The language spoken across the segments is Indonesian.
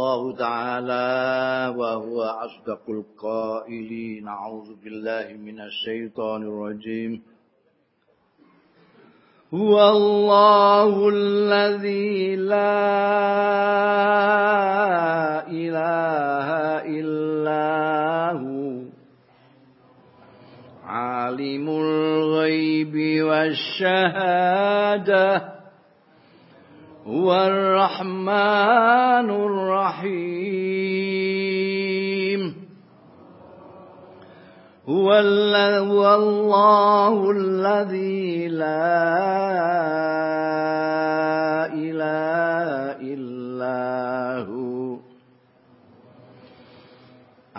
الله تعالى وهو أصدق القائلين. أعوذ بالله من الشيطان الرجيم. هو الله الذي لا إله إلا هو. عالم الغيب والشهادة. هو الرحمن الرحيم. هو الله الذي لا إله إلا هو.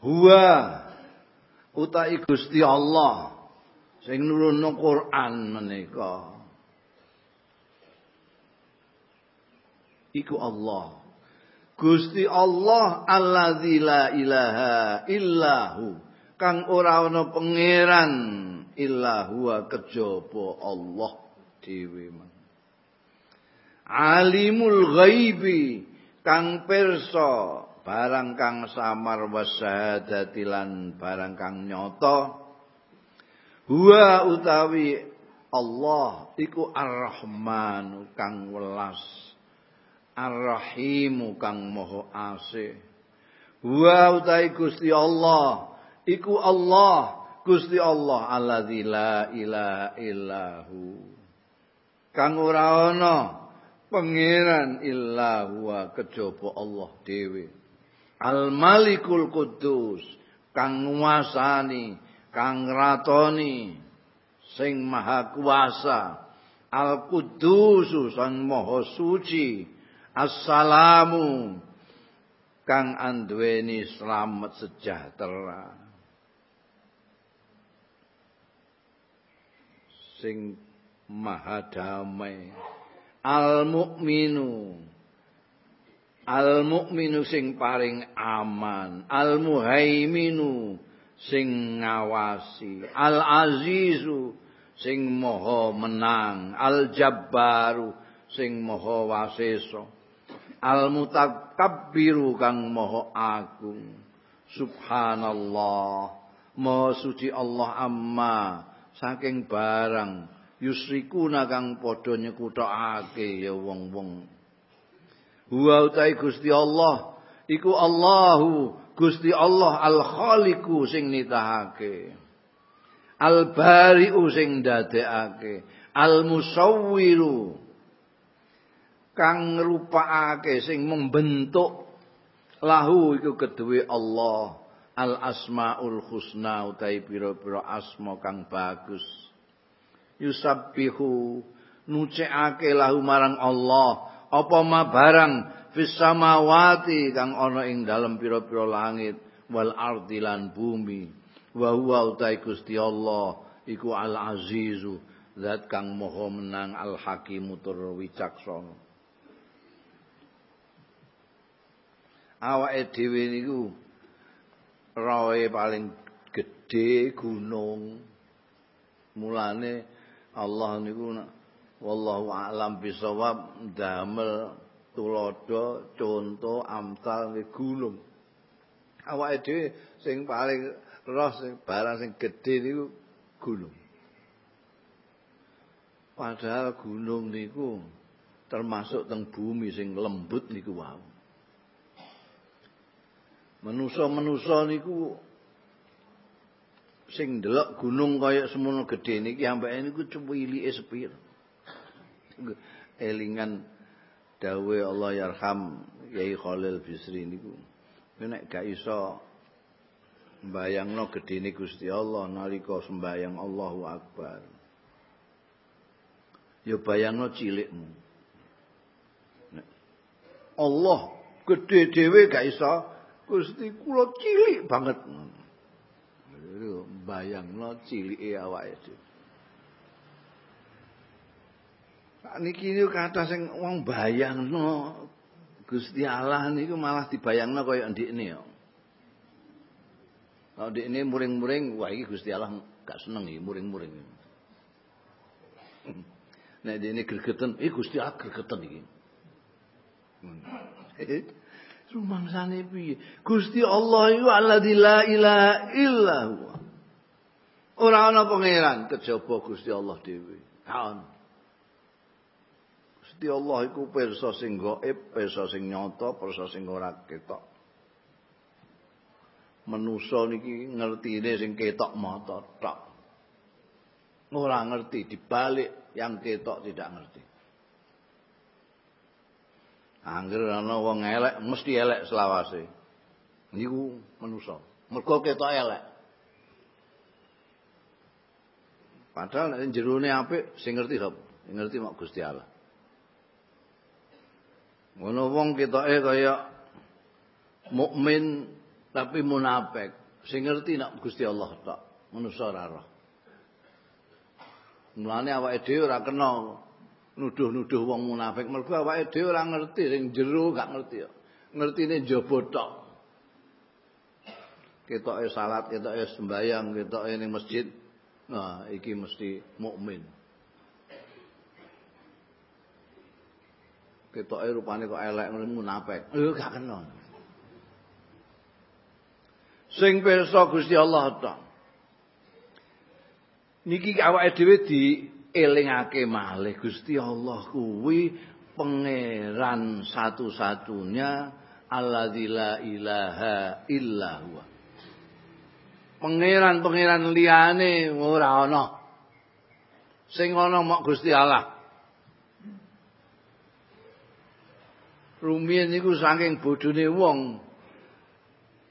Huwa utai Gusti Allah sing nurunno Quran menika. Iku Allah. Gusti Allah alladzi la ilaha illahu kang ora ana pangeran illa huwa kejaba Allah dhewe Alimul ghaibi kang pirsa barang kang samar wasyahadati lan barang kang nyata huwa utawi Allah iku Ar-Rahman kang welas Ar-Rahim kang maha asih. Huwa utawi Gusti Allah iku Allah Gusti Allah alladzi la ilaha illahu. Kang ora ana pangeran illa kejaba Allah dhewe Al Malikul Kudus kang nguasani kang ratoni sing maha kuasa. Al Kudus sang maha suci. Assalamu kang anduweni selamat sejahtera. Sing maha damai. Al mukminu al mukminu sing paring aman. Al muhaiminu sing ngawasi. Al azizu sing maha menang. Al jabbaru sing maha waseso al mutakabbiru kang maha agung. Subhanallah. Maha suci Allah amma. Saking barang. Yusrikuna kang padha nyekutake ya wong-wong huwa utai Gusti Allah. Iku Allahu Gusti Allah al khaliqu sing nitahake. Al bari'u sing dadekake al musawwiru kang ngrupakake sing membentuk lahu iku keduwe Allah. Al asmaul husna utai pira-pira asma kang bagus. Yusabbihu nucekake lahu marang Allah apa ma barang fis samawati kang ana ing dalem pira-pira langit wal ardi lan bumi wa huwa utai Gusti Allah iku al azizu zat kang maha menang al hakimu tur wicaksana awake dhewe niku roe paling gede gunung. Mulane Allah niku wallahu a'lam bisawab damel tulodo contoh amsal gunung. Awake dhewe sing paling roh sing barang sing gedhe niku gunung. Padahal gunung niku termasuk teng bumi sing lembut niku wau. Menusa-menusa niku sing ndelok gunung kaya semono gedhe niki ambeke niku cuwilike sepir. Elingan dawe Allah yarham Yai Khalil Bisri niku. Nek gak iso mbayangno gedene Gusti Allah nalika sembayang Allahu Akbar. Ya bayangno cilikmu. Allah gede dhewe gak iso Gusti kula cilik banget. Bayangno cilike awake dhewe. Niki kata sing wong bayangno Gusti Allah niku malah dibayangno kaya ndikne ya. Kalau ndikne muring-muring, wah iki Gusti Allah gak seneng iki muring-muring. Nek ndikne gregeten, iki Gusti Allah gregeten iki. Rumangsane piye? Gusti Allah iku alladzi la ilaha illa huwa. Ora ana pangeran kejaba Gusti Allah dhewe. Kaon. Gusti Allah iku pirsa sing gaib, pirsa sing nyata, pirsa sing ora ketok. Manusa niki ngertine sing ketok mata tok. Ora ngerti dibalik yang ketok tidak ngerti. Angger ana wong elek mesti elek selawase. Niku manusa. Mergo ketok elek. Padahal nek jerone apik sing ngerti sapa? Ngerti mak Gusti Allah. Ngono wong ketoke kaya mukmin tapi munafik. Sing ngerti nak Gusti Allah tok, manusa ora roh. Mulane awake dhewe ora kena nuduh-nuduh wong munafik mergo awake dhewe ora ngerti sing jero gak ngerti kok. Ngertine njaba tok. Ketoke salat, ketoke sembayang, ketoke ning masjid. Nah, iki mesti mukmin. Ketoke rupane kok elek ngono munafik. Lho gak kena. Sing pirsa Gusti Allah ta. Niki awake dhewe dielingake malih Gusti Allah kuwi pangeran satu-satunya alladzi la ilaha illa huwa. Pangeran-pangeran liyane ora ana. Sing ana mok Gusti Allah. Rumiyin niku saking bodhone wong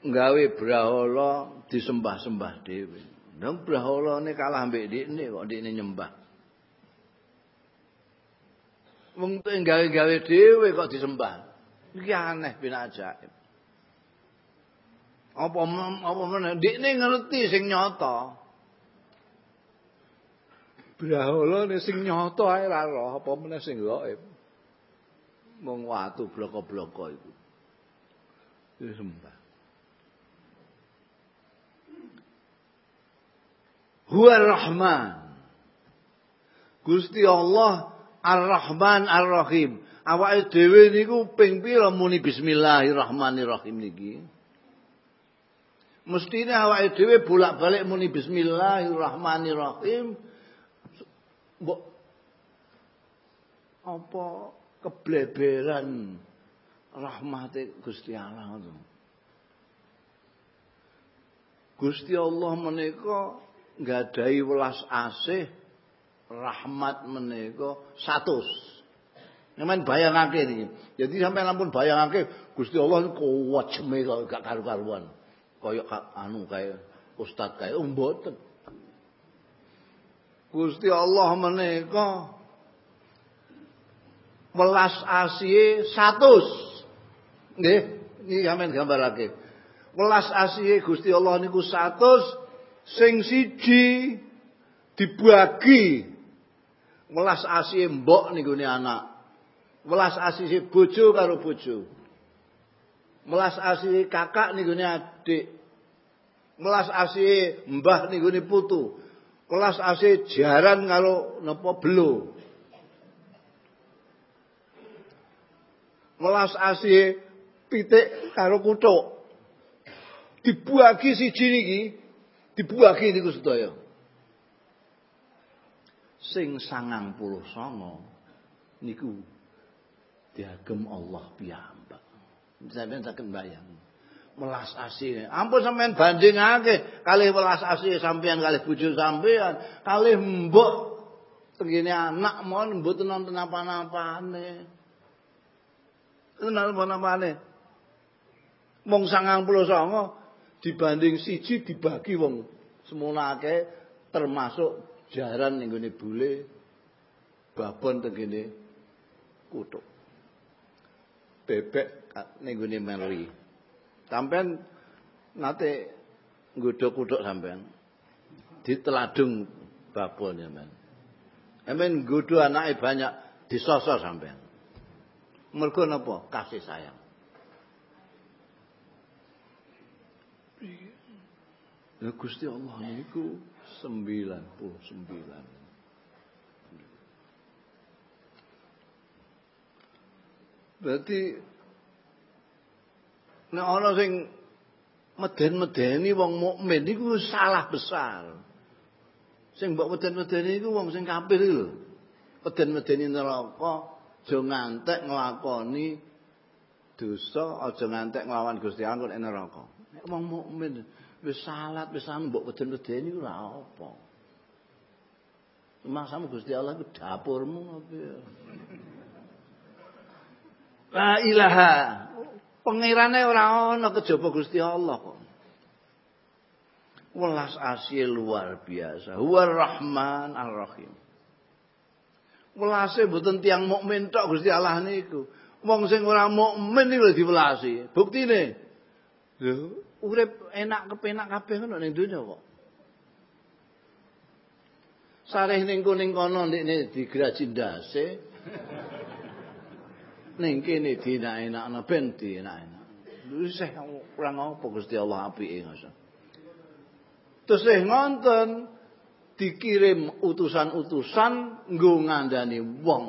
nggawe brahala disembah-sembah dhewe. Nang brahalane kalah mbek ndekne kok ndekne nyembah. Wong tuh gawe-gawe dhewe kok disembah. Iki aneh bin ajaib. Apa apa meneh ndekne ngerti sing nyata. Brahalane sing nyata ae ora apa meneh sing gaib. Mung watu bloko-bloko iku. Sembah. Huwa Rahman. Gusti Allah Ar-Rahman Ar-Rahim. Awake dhewe niku ping pira muni bismillahirrahmanirrahim niki? Mestine awake dhewe bolak-balik muni bismillahirrahmanirrahim. Mbok apa kebleberan rahmate Gusti Allah itu. Gusti Allah menika nggadahi welas asih rahmat menika 100. Nemen bayangake iki. Jadi sampai lampun bayangake Gusti Allah kuwajeme kok gak karu-karuan. Kaya anu kae ustaz kae oh, mboten. Gusti Allah menika welas asihe 100. Nggih, iki sampean gambarake. Welas asihe Gusti Allah niku 100 sing siji dibagi. Welas asihe mbok niku anak. Welas asihe bojo karo bojo. Welas asihe kakak niku adik. Welas asihe mbah niku putu. Welas asihe jaran karo napa belo. Welas asih pitik karo kutuk. Dibuagi siji niki, dibuagi niku sedaya. sing sangang puluh songo niku diagem Allah piyambak. Sampeyan saged bayang. Melas asih. Ampun sampean bandingake kali welas asih sampean kali bojo sampean, kali mbok begini anak mon mboten nonton apa-apane. Nonton apa-apane. Wong 99 dibanding siji dibagi wong semono akeh termasuk jaran ning gone bule babon teng kene kutuk. Bebek ning gone meli. Sampean nate nggodho kutuk sampean. Diteladung babon ya men. Sampean nggodho anake banyak disosor sampean. Mergo napa? Kasih sayang. Ya Gusti Allah niku 99. Berarti nek ana sing meden-medeni wong mukmin niku salah besar. Sing mbok meden-medeni iku wong sing kafir lho. Meden-medeni neraka aja ngantek nglakoni dosa, aja ngantek nglawan Gusti Allah nek neraka. Nek wong mukmin wis salat wis anu mbok meden-medeni ora apa. Masamu Gusti Allah ku dapurmu apa ya? La ilaha Pengirane ora ana kejaba Gusti Allah kok. Welas asih luar biasa. Huwa Rahman Ar-Rahim. Welase mboten tiyang mukmin tok Gusti Allah niku. Wong sing ora mukmin niku diwelasi. Buktine lho urip enak kepenak kabeh ngono ning donya kok. Sareh ning kuning kono ndekne digraji ndase. ning kene dienak-enakno ben dienak-enak. Wis kurang apa Gusti Allah apike ngono. Terus eh ngonten dikirim utusan-utusan nggo ngandani wong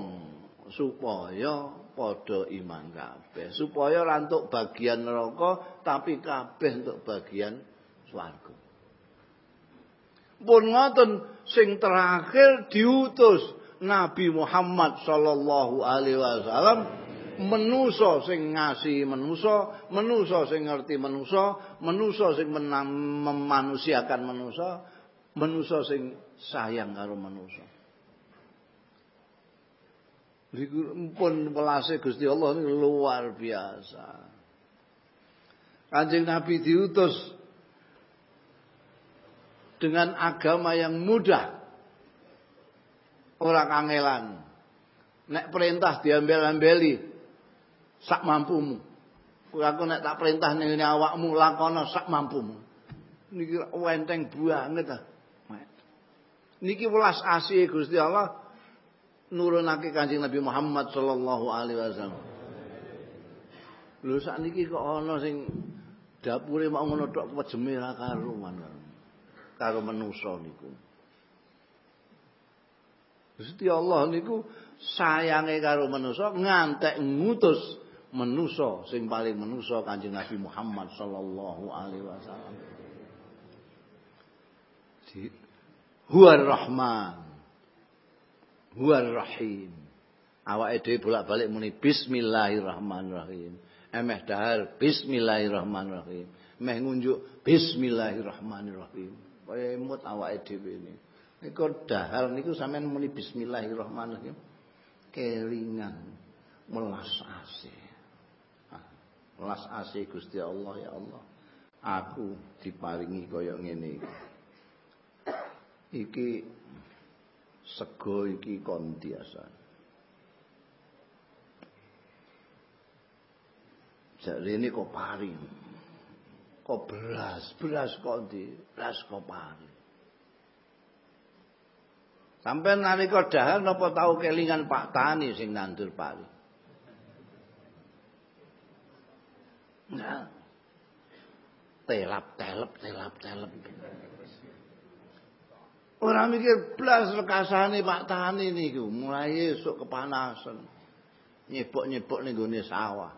supaya padha iman kabeh, supaya ora bagian neraka tapi kabeh entuk bagian swarga. Pun ngoten sing terakhir diutus Nabi Muhammad sallallahu alaihi wasallam menusa sing ngasihi menusa, menusa sing ngerti menusa, menusa sing memanusiakan menusa, menusa sing sayang karo menusa. pun welase Gusti Allah ini luar biasa. Kanjeng Nabi diutus dengan agama yang mudah. Orang kangelan. Nek perintah diambil-ambeli sak mampumu. Aku nek tak perintah ning awakmu lakono sak mampumu. Niki wenteng banget ah. Niki welas asih Gusti Allah nurunake Kanjeng Nabi Muhammad sallallahu alaihi wasallam. Lho sakniki kok ana sing dapure mau ngono tok wejeme ra karuan. Karo manusa niku. Gusti Allah niku sayange karo manusa ngantek ngutus menuso sing paling menuso Kanjeng Nabi Muhammad sallallahu alaihi wasallam. Huwa Rahman. Huwa Rahim. Awake dhewe bolak-balik muni bismillahirrahmanirrahim. Emeh dahar bismillahirrahmanirrahim. Meh ngunjuk bismillahirrahmanirrahim. Kaya emut awake dhewe ini. Niku dahar niku sampean muni bismillahirrahmanirrahim. Kelingan melas asih. Las asih Gusti Allah ya Allah. Aku diparingi kaya ngene iki. Iki sego iki kon biasa. Jadi ini kok paring. Kok beras, beras kok di, beras kok paring. Sampai nalika dahar napa tau kelingan Pak Tani sing nandur pari. Nah. Telap telep telap telep. Orang mikir blas rekasane Pak Tani niku mulai esuk kepanasan. Nyebok-nyebok ning gone sawah.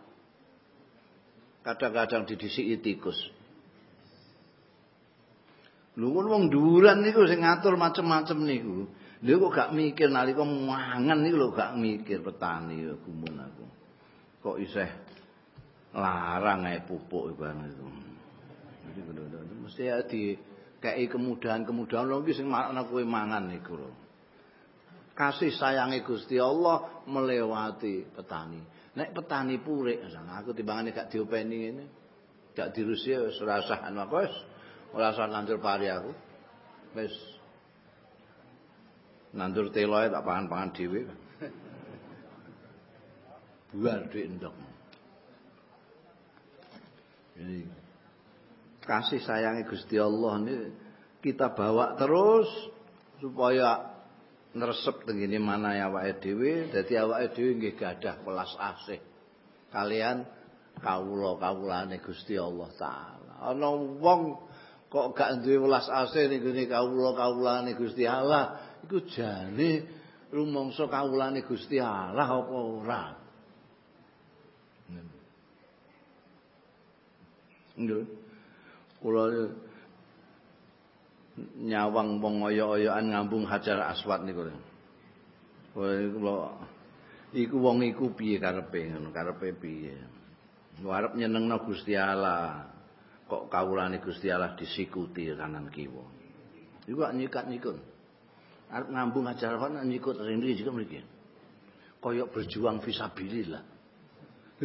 Kadang-kadang didisiki tikus. Lho wong duran niku sing ngatur macem-macem niku. Lha kok gak mikir nalika mangan niku lho gak mikir petani ya gumun aku. Kok isih larang ae pupuk itu. Jadi mesti di kei kemudahan-kemudahan lho iki sing ana kowe mangan niku lho. Kasih sayangi Gusti Allah melewati petani. Nek petani purik, aku timbangane gak diopeni ngene. Gak dirusi wis ora usah anu aku wis ora usah nandur pari aku. Wis nandur teloe tak pangan-pangan dhewe. Buar duit endok. Ini kasih sayangi Gusti Allah ini kita bawa terus supaya neresep tengene mana ya awake dhewe. Dadi awake dhewe nggih gadah welas asih. Kalian kawula-kawulane Gusti Allah taala. Ana wong kok gak duwe welas asih ning gone kawula-kawulane Gusti Allah iku jane rumangsa kawulane Gusti Allah apa ora? Nggih. Kula nyawang wong oyo-oyoan ngambung Hajar Aswad niku. Kula iku wong iku piye karepe ngono, karepe piye. Arep nyenengno Gusti Allah. Kok kawulane Gusti Allah disikuti kanan kiwa. Iku kok nyikat-nyikut. arep ngambung ajar kon nyikut rene juga mriki. Kaya berjuang fisabilillah.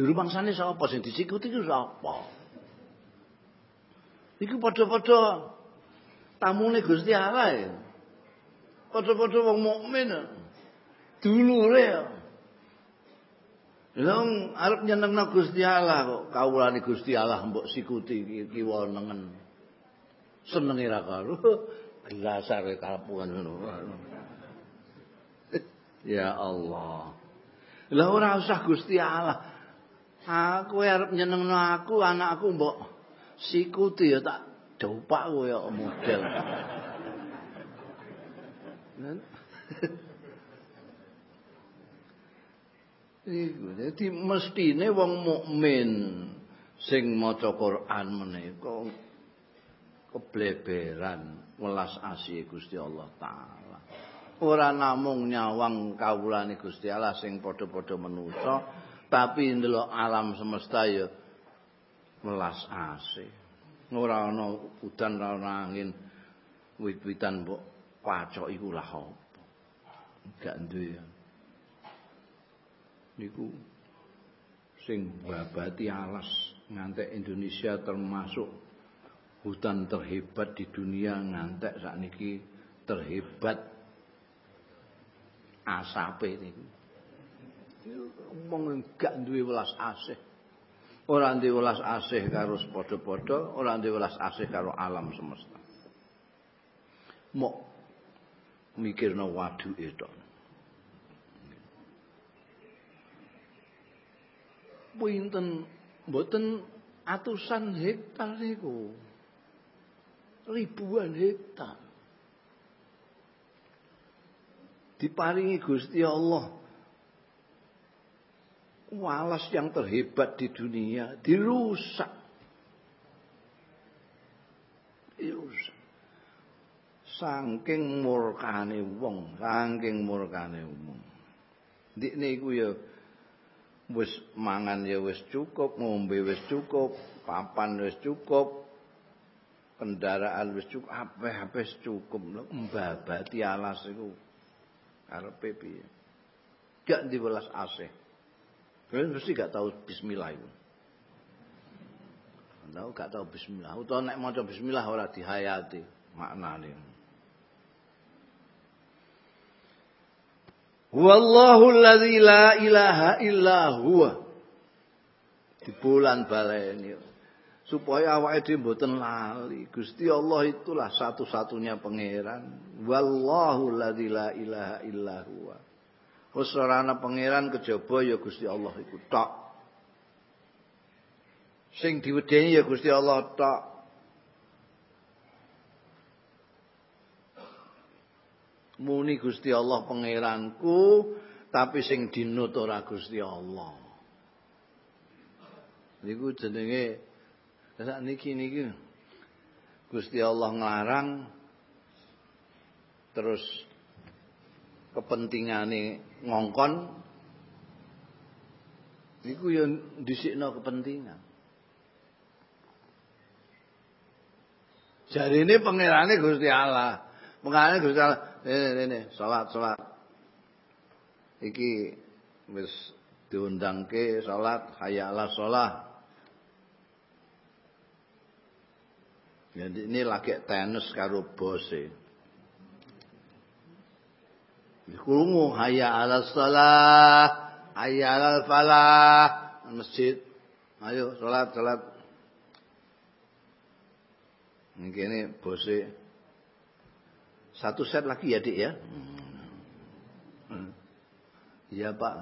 Lha rumangsane sapa sing disikuti iku sapa? Iku padha-padha tamune Gusti Allah ya. Padha-padha wong mukmin. Dulure ya. Long arep nyenengno Gusti Allah kok kawulane Gusti Allah mbok sikuti kiwa nengen. Senenge ra karo. Gelasar kapungan ngono. Ya Allah. Lah ora usah Gusti Allah. Aku arep nyenengno aku, anakku mbok sikuti ya tak dopak kowe ya model. Iku dadi mestine wong mukmin sing maca Quran menika kebleberan welas asih Gusti Allah taala. Ora namung nyawang kawulane Gusti Allah sing padha-padha manusa, tapi ndelok alam semesta ya welas asih. Ora ana udan, ora ana angin, wit-witan mbok pacok iku lah apa. Gak duwe. Niku sing babati alas ngantek Indonesia termasuk hutan terhebat di dunia ngantek sakniki terhebat asape niku. Wong gak duwe welas asih. Ora duwe welas asih karo padha-padha, ora duwe welas asih karo alam semesta. Mok mikirno waduke tok. Pinten mboten atusan hektar niku. ribuan hektar. Diparingi Gusti Allah walas yang terhebat di dunia dirusak. Dirusak. Saking murkane wong, saking murkane wong. Ndikne iku ya wis mangan ya wis cukup, ngombe wis cukup, papan wis cukup, kendaraan wis cukup apa wis cukup mbabati alas iku karepe piye gak diwelas asih Kalian mesti gak tahu bismillah itu. Tahu gak tahu bismillah. Utawa nek maca bismillah ora dihayati maknane. Wallahu alladzi la ilaha illa huwa. Di bulan baleni supaya awake dhewe mboten lali. Gusti Allah itulah satu-satunya pangeran. Wallahu la ilaha illa huwa. Wis pangeran kejaba ya Gusti Allah iku tok. Sing diwedeni ya Gusti Allah tok. Muni Gusti Allah pangeranku, tapi sing dinut ora Gusti Allah. Niku jenenge Sak niki niki Gusti Allah nglarang terus kepentingane ngongkon iku yo dhisikno kepentingan. Jarine pangerane Gusti Allah. Mengane Gusti Allah, ini ini salat salat. Iki wis diundangke salat hayya ala shalah. Jadi ini lagi tenis karo bose. Krungu hayya ala shalah, hayya ala falah, masjid. Ayo salat salat. Ini bose. Satu set lagi ya, Dik ya. Iya, Pak.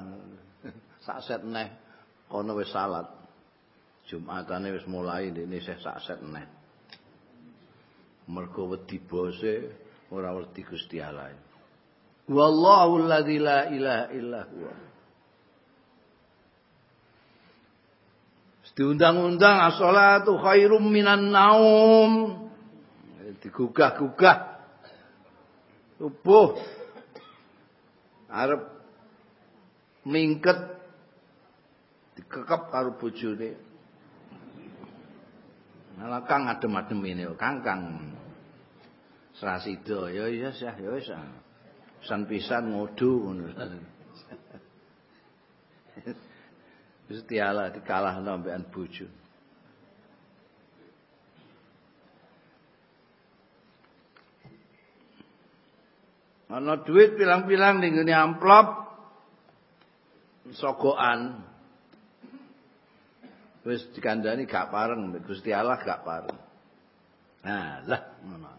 Sak set neh kono wis salat. Jumatane wis mulai ini saya sak set neh. Mergo wedi bose ora wedi Gusti Allah. Wallahu alladzi la ilaha illa huwa. Diundang-undang as-salatu khairum minan naum. Digugah-gugah. Subuh. Arep mingket dikekep karo bojone. Malah kang adem-adem ini, kang kang ya iya sih, ya wis. Pisan pisan ngodu ngono. Gusti Allah dikalahno ambekan bojo. Ana duit pilang-pilang ning ngene amplop sogokan. Wis dikandani gak pareng, Gusti Allah gak pareng. Nah, lah ngono.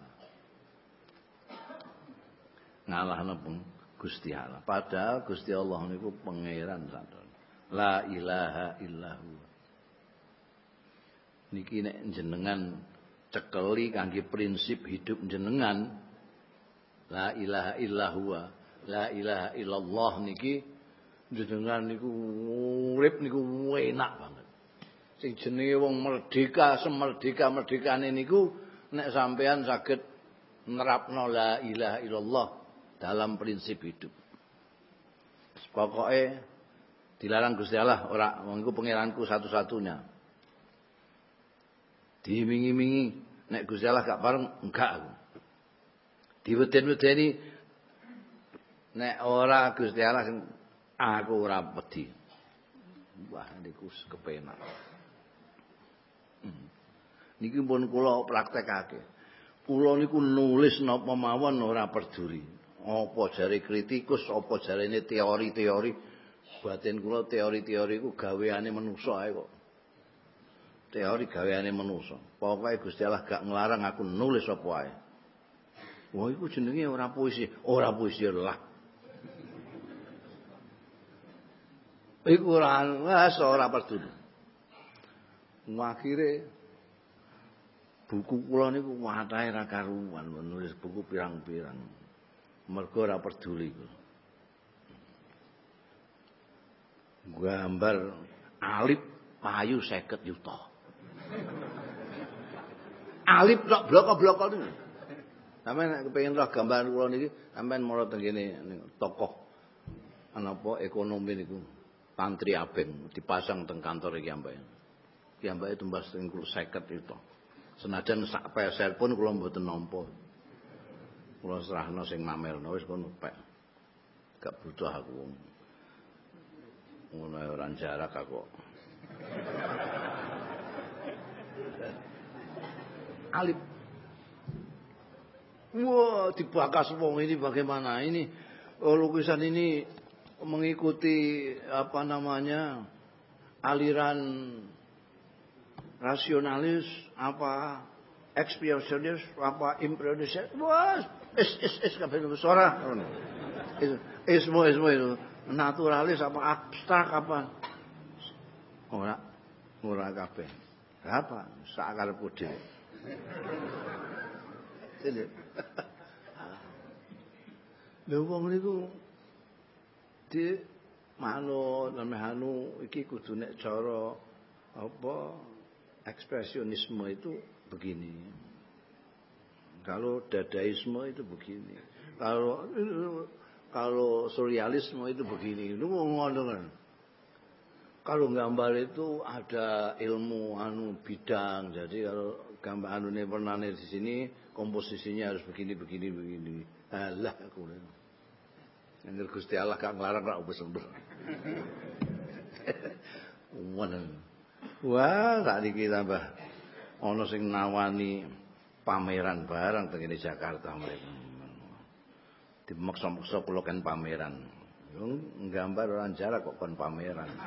Ngalahno Gusti Allah. Padahal Gusti Allah niku pangeran santen. La ilaha illahu. Niki nek jenengan cekeli kangge prinsip hidup jenengan La ilaha illallah. La ilaha illallah niki jenengan niku urip niku enak banget. Sing jenenge wong merdeka, semerdeka merdekane niku nek sampean saged nerapno la ilaha illallah dalam prinsip hidup. Pokoknya dilarang Gusti Allah ora wong iku pangeranku satu-satunya. Dimingi-mingi nek Gusti Allah gak pareng enggak aku. Diweden-wedeni nek ora Gusti Allah aku ora wedi. Wah niku kepenak. Hmm. Niki pun kula praktekake. Kula niku nulis napa mawon ora peduli. Apa jare kritikus, apa jarene teori-teori. Batin kula teori-teori ku gaweane manusa ae kok. Teori gaweane manusa. Pokoke Gusti Allah gak nglarang aku nulis apa ae. Wah iku jenenge ora puisi, ora puisi lah. Iku ora wis ora peduli. Akhire buku kula niku watahe ra karuan nulis buku pirang-pirang. Mergo ora peduli. Gambar alip payu 50 juta. Alip tok blok-blok niku. Sampeyan nek kepengin roh gambar kula niki, sampeyan mara teng kene tokoh anapa ekonomi niku. Tantri Abeng dipasang teng kantor iki ambek. Iki ambek tumbas teng 50 itu. Senajan sak peser pun kula mboten nampa. Kula serahno sing mamerno wis kono pek. Gak butuh aku wong. Ngono ora jarak aku. Alip Wah, dibakas wong ini bagaimana ini oh, lukisan ini mengikuti apa namanya aliran rasionalis apa ekspresionis apa impresionis wah es es es kabeh suara. Itu ismu ismu itu. Naturalis apa abstrak apa. Ora ora kabeh. Apa? Sakar putih Sini. Lha wong niku di manut anu iki kudu nek cara apa ekspresionisme itu begini. Kalau dadaisme itu begini. Kalau kalau surrealisme itu begini. Lu ngono kan. Kalau gambar itu ada ilmu anu bidang. Jadi kalau gambar anu ini pernah di sini komposisinya harus begini begini begini. Alah aku. Yang Gusti Allah gak nglarang ra wis sembur. Wah, tak niki tambah ana sing nawani pameran barang teng Jakarta mereka. Dimaksa-maksa kula kan pameran. Nggambar orang jarak kok kon pameran.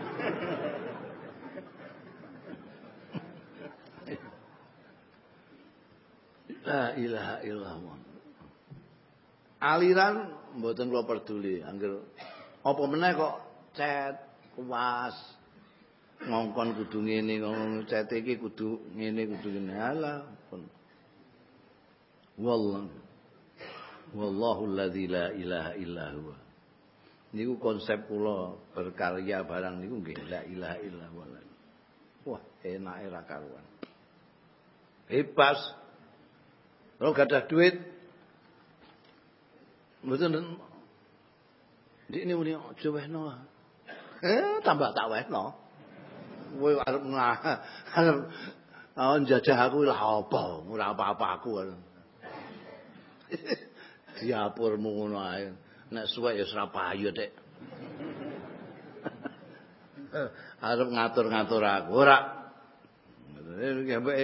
La ilaha illallah. Aliran mboten kula peduli, angger apa meneh kok cet kuas ngongkon kudu ngene ngomong cet iki kudu ngene kudu ngene ala pun wallah wallahu alladzi la ilaha illa huwa niku konsep kula berkarya barang niku nggih la ilaha illa huwa wah enake ra karuan bebas kalau gak ada duit mboten ini muni aja wehno. Eh tambah tak wehno. Kowe arep arep jajah aku lah apa? Ora apa-apa aku. Diapurmu ngono ae. Nek suwe ya ora payu, Dik. arep ngatur-ngatur aku ora. Mbak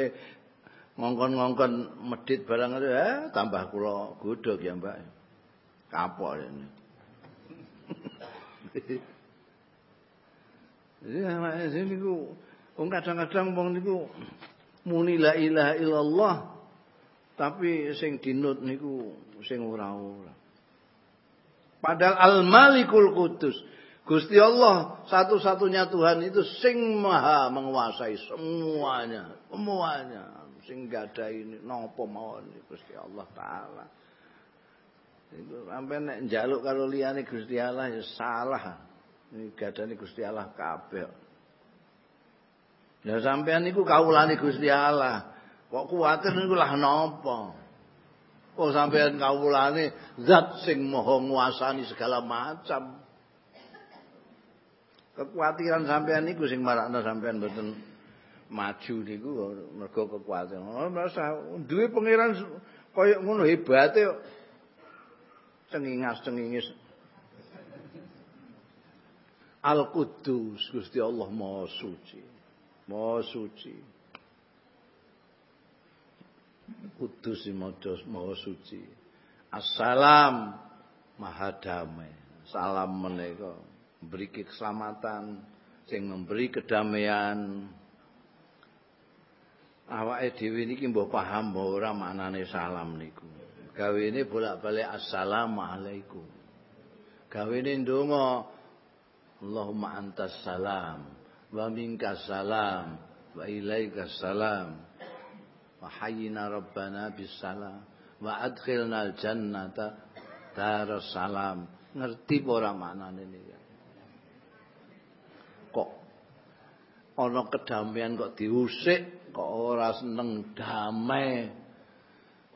ngongkon-ngongkon medit barang itu eh tambah kula godhog ya Mbak. Kapok ini. Jadi anak sini ku kadang-kadang wong niku muni la ilaha illallah tapi sing dinut niku sing ora-ora. Padahal Al-Malikul Qudus Gusti Allah satu-satunya Tuhan itu sing maha menguasai semuanya, semuanya. Sing gada ini nopo mawon Gusti Allah taala. Itu sampai nek njaluk karo liyane Gusti Allah ya salah. Ini gadane Gusti Allah kabeh. Ya sampean niku kawulane Gusti Allah. Kok kuwatir niku lah napa? Kok sampean kawulane zat sing maha nguasani segala macam. Kekhawatiran sampean niku sing marakna sampean mboten maju niku mergo kekhawatiran. Oh, masa duwe pangeran kaya ngono hebate cengingas-cengingis Al-Qudus Gusti Allah Maha Suci. Maha Suci. Kudus Maha Suci. Assalam Maha Damai. Salam menika memberi keselamatan, sing memberi kedamaian. Awake dhewe niki mbok paham mbok ora maknane salam niku. Gawene bolak-balik assalamualaikum. Gawene ndonga Allahumma antas salam wa minkas salam wa ilaikas salam wa hayyina rabbana bis salam wa adkhilna jannata daras salam ngerti ora maknane niki kok ana kedamaian kok diusik kok ora seneng damai.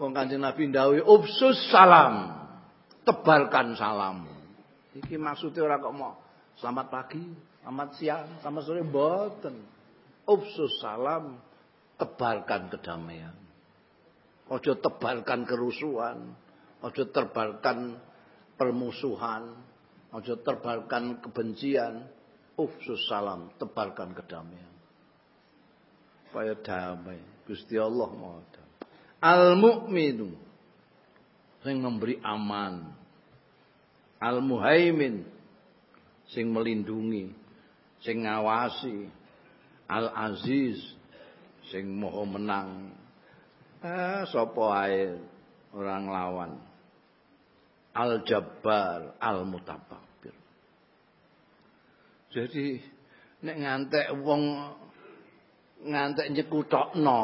Wong kanjeng Nabi ndawuhi ubsus salam. Tebarkan salam. Iki maksudnya ora kok mau. Selamat pagi, selamat siang, selamat sore mboten. Upsus salam, tebarkan kedamaian. Ojo tebarkan kerusuhan, ojo tebarkan permusuhan, ojo tebarkan kebencian. Upsus salam, tebarkan kedamaian. Supaya damai. Gusti Allah mau Al-mu'minu yang memberi aman. Al-muhaimin sing melindungi, sing ngawasi, Al-Aziz sing moho menang. Eh sapa ae orang lawan. Al-Jabbar, Al-Mutababbir. Jadi nek ngantek wong ngantek nyekutokno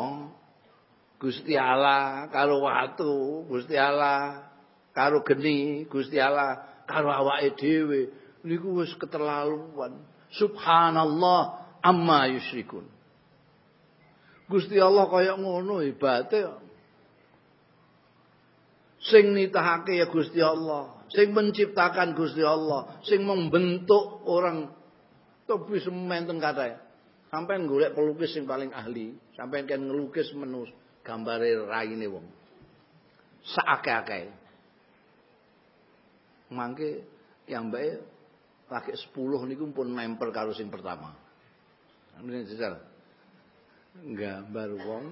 Gusti Allah karo watu, Gusti Allah karo geni, Gusti Allah karo awake dhewe niku wis keterlaluan. Subhanallah amma yusyrikun. Gusti Allah kaya ngono hebate. Sing nitahake ya Gusti Allah. sing menciptakan Gusti Allah, sing membentuk orang topi semen ten kata. Sampai golek pelukis sing paling ahli, sampai kan ngelukis menus gambare raine wong. Saake-ake. Mangke yang baik pakai 10 niku pun nempel karo sing pertama. Ini jajal. Gambar wong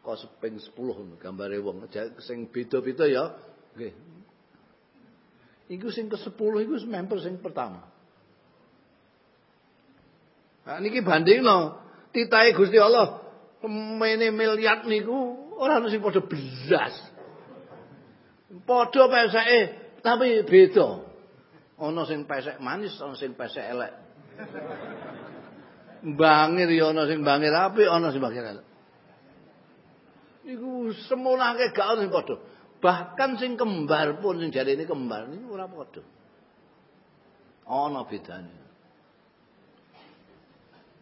kok seping 10 gambare wong. Sing beda-beda ya nggih. Iku sing ke-10 iku nempel sing pertama. Nah, niki bandingno titahe Gusti Allah mene miliar niku ora ono sing padha blas. Padha peseke tapi beda. Ana sing pesek manis, ana sing pesek elek. Bangir ya ana sing bangir apik, ana sing bangir elek. Iku semunake gak ono sing padha. Bahkan sing kembar pun sing jarene kembar niku ora padha. Ana bedane.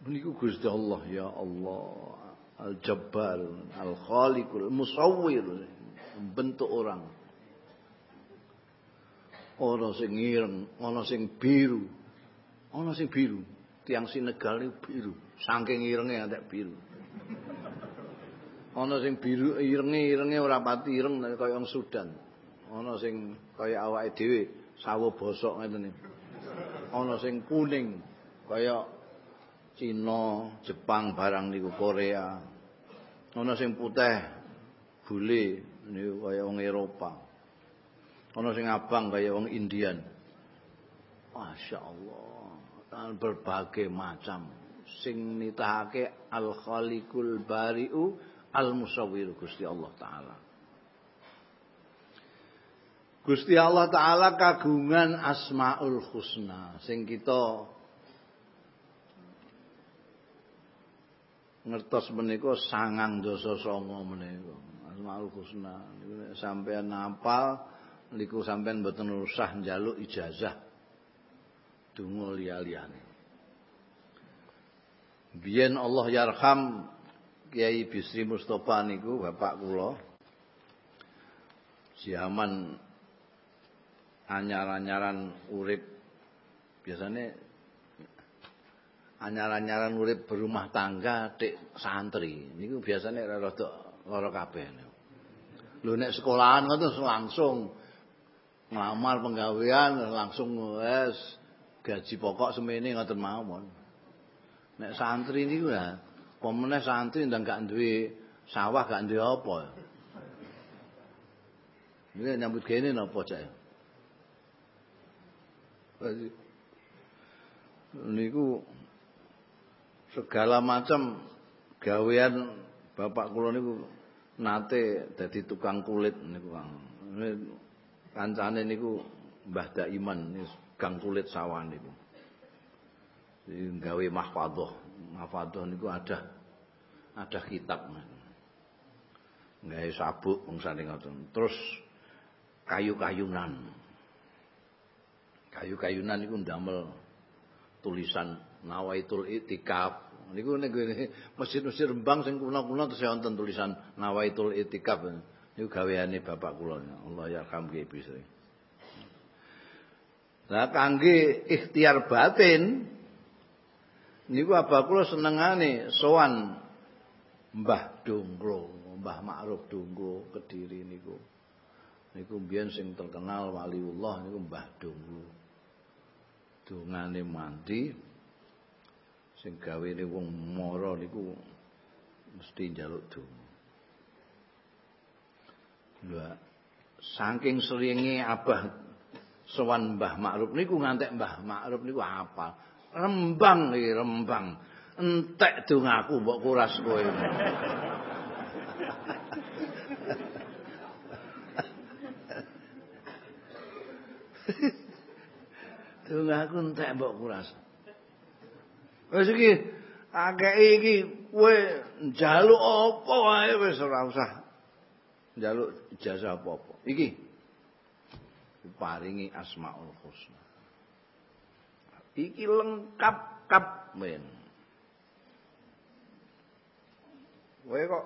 Niku Gusti Allah ya Allah. Al-Jabbar, Al-Khaliqul, Musawwir, bentuk orang. Ana sing ireng, ana sing biru. Ana sing biru. Tiang Senegal niku biru, saking irenge antek biru. Ana sing biru irenge irenge ora pati ireng kaya wong Sudan. Ana sing kaya awake dhewe sawo bosok iki. Ana sing kuning kaya Cina, Jepang barang niku Korea. Ana sing putih bule niku kaya wong Eropa. Ana sing abang kaya wong Indian. Masya Allah. Berbagai macam. Sing nitahake Al-Khaliqul Bari'u Al-Musawwir Gusti Allah Ta'ala. Gusti Allah Ta'ala kagungan Asmaul Husna. Sing kita ngertos menika sangang dosa songo menika. Asmaul Husna. Sampeyan napal niku sampean mboten usah njaluk ijazah donga liya-liyane. Biyen Allah yarham Kiai Bisri Mustafa niku bapak kula. Zaman anyar-anyaran urip biasanya anyar-anyaran urip berumah tangga dik santri niku biasanya rada lara kabeh. Lho nek sekolahan ngoten langsung ngelamar penggawean langsung wes gaji pokok semene ngoten mawon. Nek santri niku ya, pemeneh santri ndang gak duwe sawah gak duwe apa. Ini nyambut kene napa cak? Niku segala macam gawean bapak kula niku nate dadi tukang kulit niku kancane niku Mbah Daiman gang kulit sawah niku. Gawe mahfadhah. Mahfadhah niku ada ada kitab. Gawe sabuk bangsane ngoten. Terus kayu-kayunan. Kayu-kayunan niku ndamel tulisan Nawaitul Itikaf. Niku niku masjid-masjid Rembang sing kuna-kuna terus wonten tulisan Nawaitul Itikaf. Niku gaweane bapak kula. Allah yarham nggih bisa. Lah kangge ikhtiar batin niku bapak kula senengane sowan Mbah Dongro, Mbah Ma'ruf Dongro Kediri niku. Niku mbiyen sing terkenal waliullah niku Mbah Dongro. Dongane mandi sing gawene wong mara niku mesti njaluk donga. Lha saking seringe Abah sowan Mbah Makruf niku ngantek Mbah Makruf niku apa? Rembang iki Rembang. Entek dongaku mbok kuras kowe. Dongaku entek mbok kuras. Wis iki akeh iki kowe njaluk apa wae wis ora usah njaluk ijazah apa-apa. Iki diparingi Asmaul Husna. Iki lengkap kap men. Kowe kok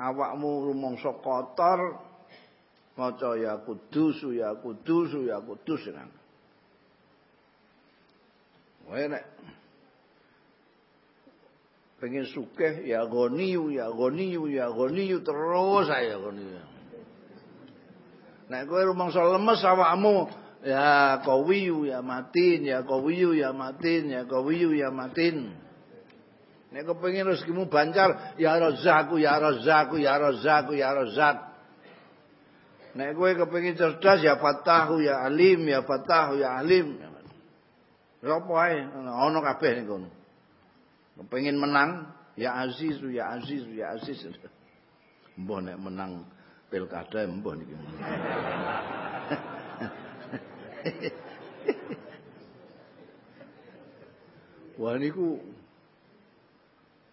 awakmu rumangsa kotor maca ya kudus ya kudus ya kudus kan. Wae nek pengen sukeh ya goniu ya goniu ya goniu terus saya goniu. Nek kowe rumangsa lemes awakmu ya kawiyu ya matin ya kawiyu ya matin ya kawiyu ya matin. Nek kepengin rezekimu bancar ya rozaku ya rozaku ya rozaku ya rozak. Nek kowe kepengin cerdas ya fatahu ya alim ya fatahu ya alim. Apa ae ana kabeh ning kono. Pengen menang, ya aziz, ya aziz, ya aziz. Mbah nek menang pilkada mbah niki. Wah niku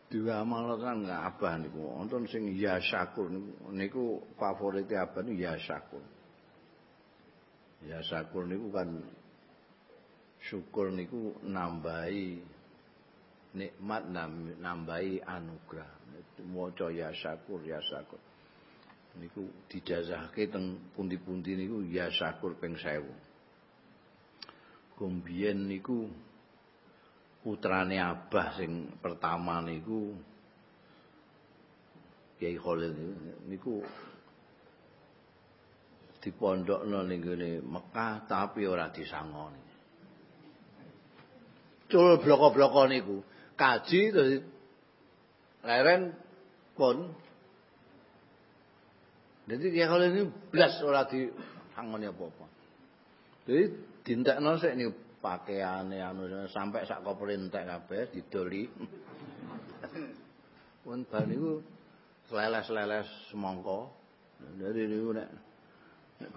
diamalkan nggak abah niku. Wonten sing ya syakur niku niku favorite abah niku ya syakur. Ya syakur niku kan syukur niku nambahi nikmat nambahi anugerah maca ya syakur ya syakur niku dijazahke teng pundi-pundi niku ya syakur ping 1000 kumbien niku putrane Abah sing pertama niku Kiai Khalil niku. Dipondokno ning Mekah tapi ora disangoni. Cul bloko-bloko niku. Kaji terus leren pun jadi ya kalau ini belas ora di angoni apa-apa. Jadi dintekno sik niku pakaiane anu sampai sak koper entek kabeh didoli. Pun bar niku leles-leles semongko dari niku nek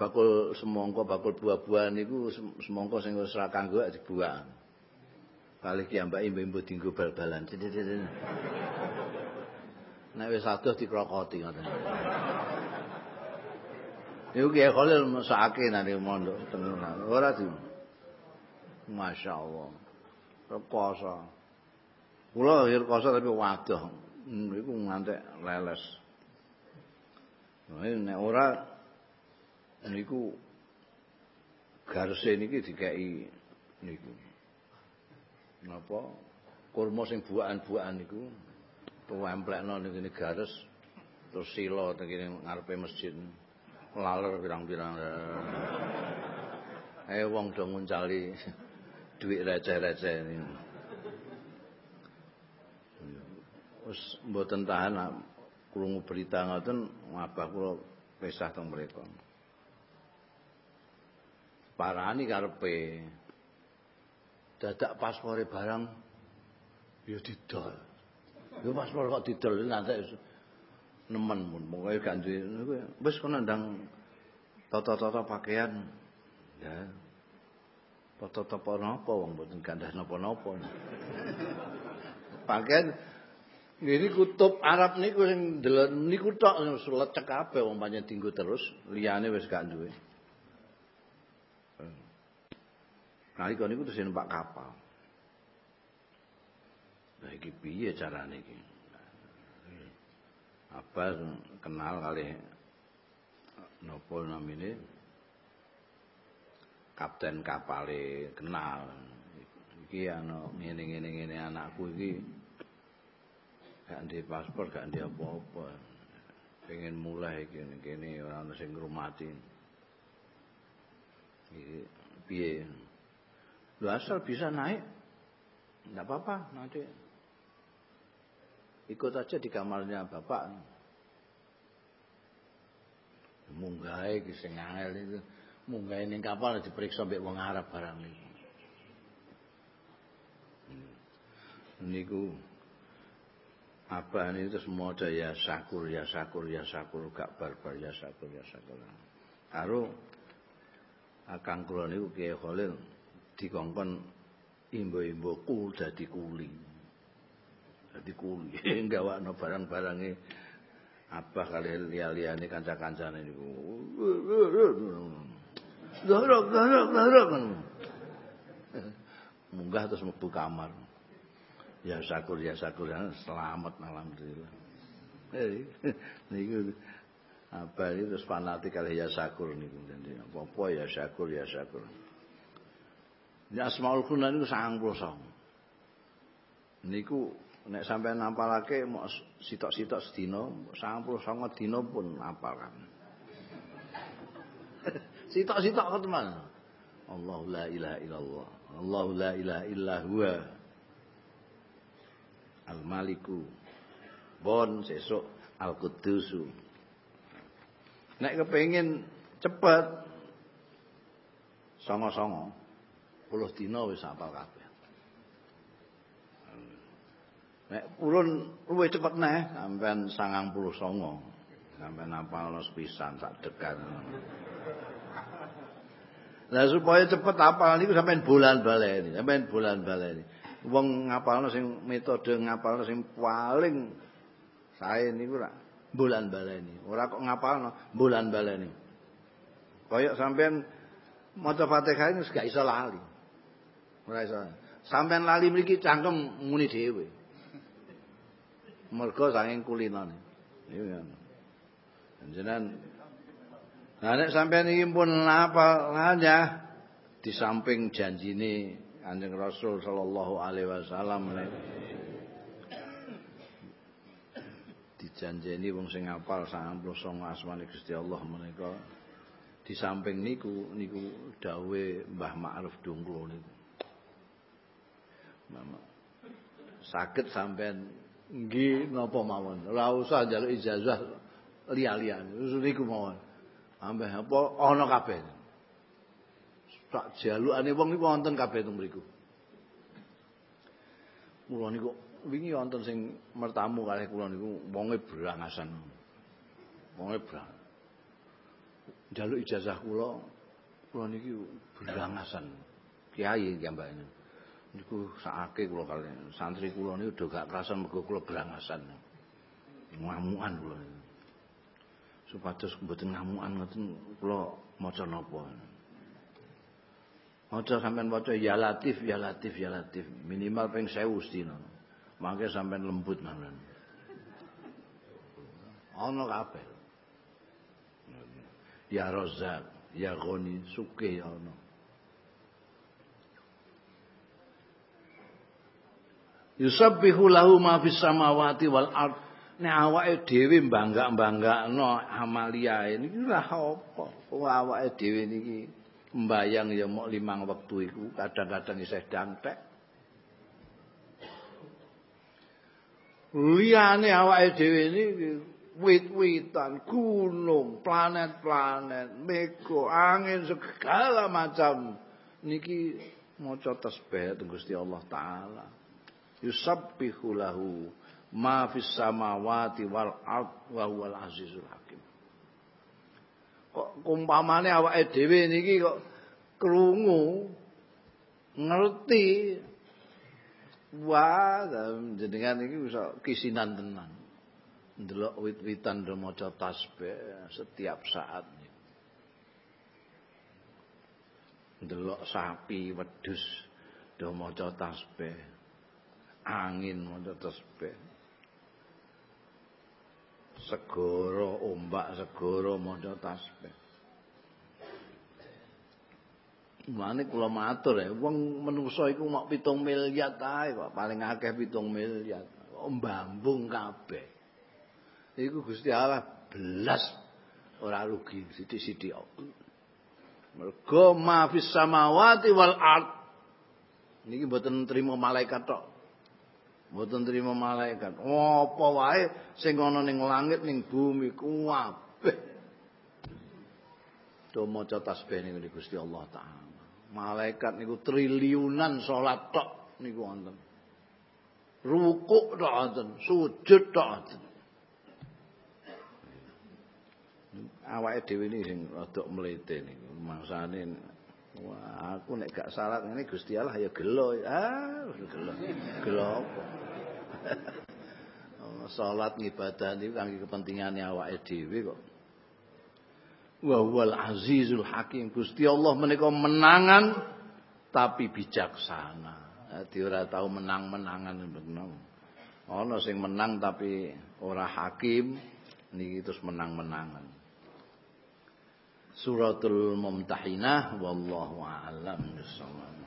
bakul semongko bakul buah-buahan niku semongko sing wis ora kanggo dibuang. Kali ki ambak imbu dinggo bal-balan. Nek wis adoh dikrokoti ngoten. Iku Kiai Khalil mesake nanti mondok tenan. Ora di. Masyaallah. Rekoso. Kula akhir koso tapi wadah. Iku ngantek leles. Nah, ini ora niku garse niki dikeki niku. Napa kurma sing buahan-buahan niku tuwemplekno ning garis terus sila teng ngarepe masjid. Ini. Laler pirang-pirang. Ayo wong do nguncali duit receh-receh niku wis mboten tahan krungu berita ngoten ngabah kula pesah teng mriku parani karepe dadak paspore barang ya didol. Ya paspor kok didol nanti nemen pun pokoke gak duwe wis kono ndang tata-tata pakaian. Ya. Tata-tata napa wong mboten gandah napa-napa. Pakaian ini kutub Arab niku sing delok niku tok lecek kabeh wong pancen dinggo terus liyane wis gak duwe. Nalika niku terus numpak kapal. Nah iki piye carane iki? Apa kenal kali nopo namine kapten kapale kenal. Iki ana ngene-ngene ngene anakku iki gak ndek paspor, gak ndek apa-apa. Pengen mulai iki kene ora ana sing ngrumati. Iki piye? Lu asal bisa naik, tidak apa-apa nanti. Ikut aja di kamarnya bapak. Munggah iki sing itu. Munggah ning kapal diperiksa mbek wong Arab barang niku. Hmm. Niku apa ini terus maca ya sakur ya sakur ya sakur gak barbar ya sakur ya sakur. Karo akang kula niku Kiai Khalil dikongkon imbo-imbo kul dadi kuli. Dadi kuli gawakno barang-barange abah kali liya-liyane kanca-kancane niku. Garok garok garok. Munggah terus mlebu kamar. Ya syukur ya syukur selamat alhamdulillah. Niku Abal itu terus fanatik kali ya syakur niku. Jadi apa-apa ya syakur ya syakur. Ini Asmaul Husna niku 99. Niku nek sampean nampalake mau sitok-sitok sedina 99 dina pun apal kan. sitok-sitok teman. Allahu la ilaha illallah. Allahu la ilaha. Al-Maliku. Bon sesuk Al-Qudusu. Nek kepengin cepet songo-songo puluh dina wis apal kabeh. Nek purun luwih cepet neh sampean 99. Sampean apalno sepisan sak dekan. Lah supaya cepet apal niku sampean bulan baleni, sampean bulan baleni. Wong ngapalno sing metode ngapalno sing paling sae niku rak bulan baleni. Ora kok ngapalno bulan baleni. Kaya sampean maca Fatihah ini gak iso lali. Ora iso. Sampean lali mriki cangkem muni dhewe. Mergo saking kulinane. Iya kan. Jenengan Nah nek sampean iki pun apa hanya di samping janjine Kanjeng Rasul sallallahu alaihi wasallam dijanjeni wong sing apal 99 asmane Gusti Allah menika di samping niku niku dawe Mbah Ma'ruf Dungklo niku. Mama saged sampean nggih napa mawon. Ora usah njaluk ijazah liya-liyane. Niku mawon. Ambeh apa ana kabeh. Sak jalukane wong niku wonten kabeh teng mriku. Mula niku wingi wonten sing mertamu kalih kula niku wonge brangasan. Wonge brang. Njaluk ijazah kula kula niki brangasan. Kiai jambane. Niku sakake kula kalih santri kula niku do gak kerasan mergo kula brangasan. Ngamukan kula. Supados mboten ngamukan ngoten kula maca napa. Maca sampean waca ya latif ya latif ya latif minimal ping 1000 sedina. Mangke sampean lembut mawon. Ana kabeh. Ya Razzaq, ya Ghani, suke ya ana. Yusabbihu lahu ma fis samawati wal ard. Nek awake dhewe bangga-banggakno amaliae niki ora apa. Wong awake dhewe niki mbayang ya mok limang wektu iku kadang-kadang isih dantek. liyane awake dhewe niki wit-witan, gunung, planet-planet, mega, angin segala macam niki maca tasbih Gusti Allah taala. Yusabbihu lahu ma fis samawati wal ard wa huwal azizul hakim. Kok umpamane awake dhewe niki kok krungu ngerti Wah, jenengan iki bisa kisinan tenan. Ndelok wit-witan maca tasbih setiap saat. Ndelok sapi wedhus do maca tasbih. Angin maca tasbih. Segara ombak segara maca tasbih. Mane kula matur ya, wong menungso iku mok 7 miliar ae kok, paling akeh 7 miliar. Mbambung kabeh. Iku Gusti Allah belas ora rugi sithik-sithik. Mergo ma fis samawati wal ard. Niki mboten trimo malaikat tok. Mboten trimo malaikat. Apa wae sing ana ning langit ning bumi kabeh. Do maca tasbih ning Gusti Allah taala. Malaikat niku triliunan salat tok niku wonten. Rukuk tok wonten, sujud tok wonten. Awake dhewe iki sing rada mlete niku. Mangsane wah aku nek gak salat ngene Gusti Allah ya gelo. Ah, gelo. Gelo apa? Salat ngibadah niku kangge kepentingane awake dhewe kok. wa huwal azizul hakim Gusti Allah menika menangan tapi bijaksana dadi ora tau menang-menangan bener ana sing menang tapi ora hakim niki terus menang-menangan suratul mumtahinah. Wallahu a'lam bissawab